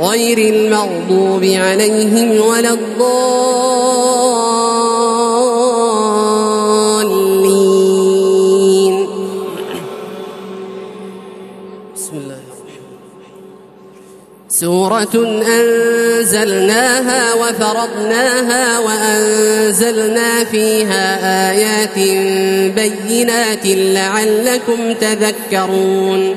غير المغضوب عليهم ولا الضالين. بسم الله. سورة أنزلناها وفرضناها وأنزلنا فيها آيات بينات لعلكم تذكرون.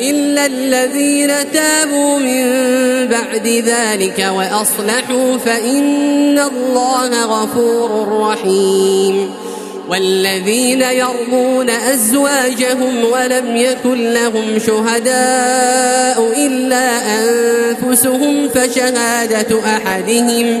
إلا الذين تابوا من بعد ذلك وأصلحوا فإن الله غفور رحيم والذين يرمون أزواجهم ولم يكن لهم شهداء إلا أنفسهم فشهادة أحدهم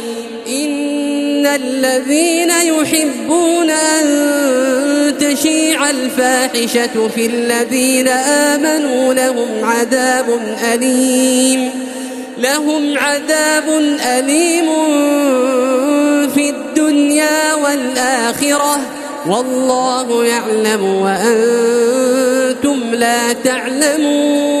الذين يحبون أن تشيع الفاحشة في الذين آمنوا لهم عذاب أليم. لهم عذاب أليم في الدنيا والآخرة. والله يعلم وأنتم لا تعلمون.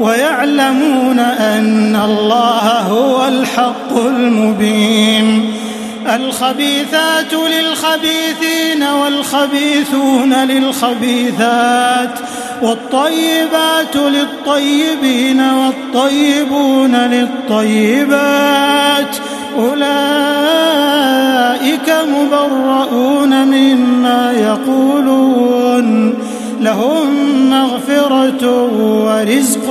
ويعلمون أن الله هو الحق المبين. الخبيثات للخبيثين والخبيثون للخبيثات والطيبات للطيبين والطيبون للطيبات. أولئك مبرؤون مما يقولون لهم مغفرة ورزق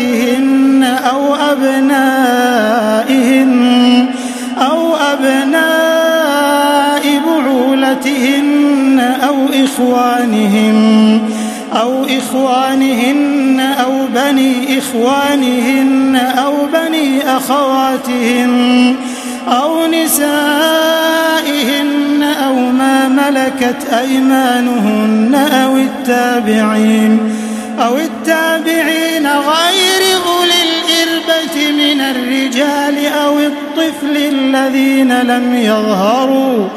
أمهاتهن أو أبنائهن أو أبناء بعولتهن أو إخوانهم أو إخوانهن أو بني إخوانهن أو بني أخواتهن أو نسائهن أو ما ملكت أيمانهن أو التابعين أو التابعين غير أولي الإربة من الرجال أو الطفل الذين لم يظهروا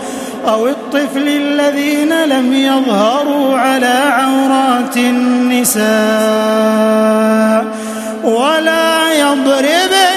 أو الطفل الذين لم يظهروا على عورات النساء ولا يضربن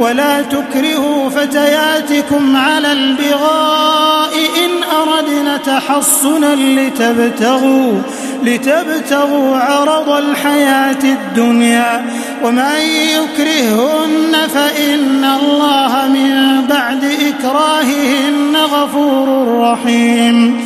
ولا تكرهوا فتياتكم على البغاء إن أردنا تحصنا لتبتغوا لتبتغوا عرض الحياة الدنيا ومن يكرهن فإن الله من بعد إكراههن غفور رحيم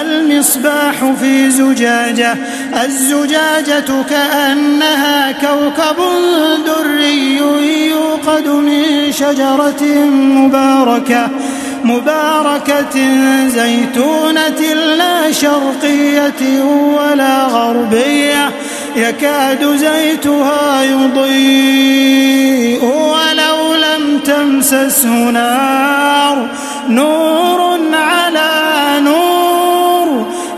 المصباح في زجاجة الزجاجة كأنها كوكب دري يوقد من شجرة مباركة مباركة زيتونة لا شرقية ولا غربية يكاد زيتها يضيء ولو لم تمسسه نار نور نور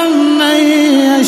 من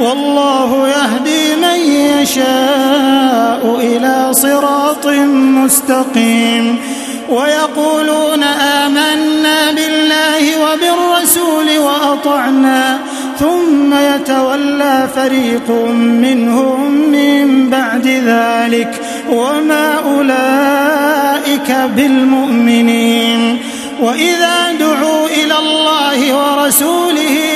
والله يهدي من يشاء إلى صراط مستقيم ويقولون آمنا بالله وبالرسول وأطعنا ثم يتولى فريق منهم من بعد ذلك وما أولئك بالمؤمنين وإذا دعوا إلى الله ورسوله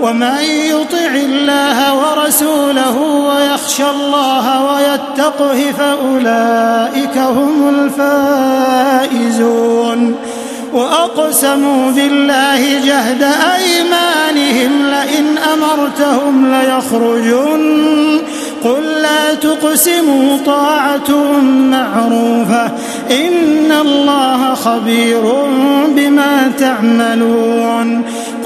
ومن يطع الله ورسوله ويخشى الله ويتقه فأولئك هم الفائزون. وأقسموا بالله جهد أيمانهم لئن أمرتهم ليخرجن. قل لا تقسموا طاعة معروفة. إن الله خبير بما تعملون.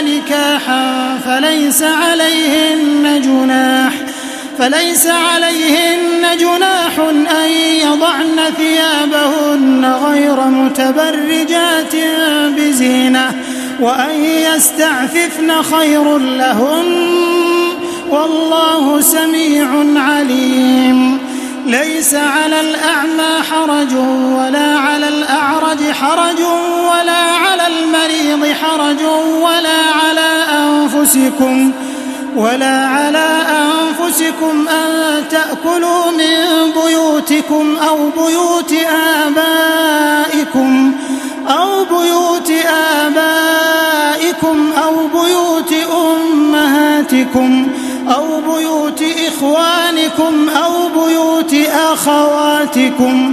نكاحا فليس عليهن جناح فليس عليهن جناح أن يضعن ثيابهن غير متبرجات بزينة وأن يستعففن خير لهن والله سميع عليم. ليس على الأعمى حرج ولا على الأعرج حرج ولا على المريض أنفسكم ولا على أنفسكم أن تأكلوا من بيوتكم أو بيوت آبائكم أو بيوت آبائكم أو بيوت أمهاتكم أو بيوت إخوانكم أو بيوت أخواتكم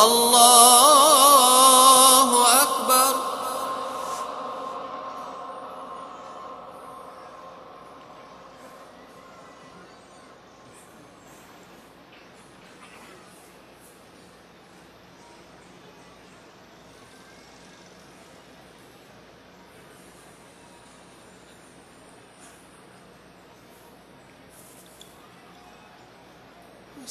الله أكبر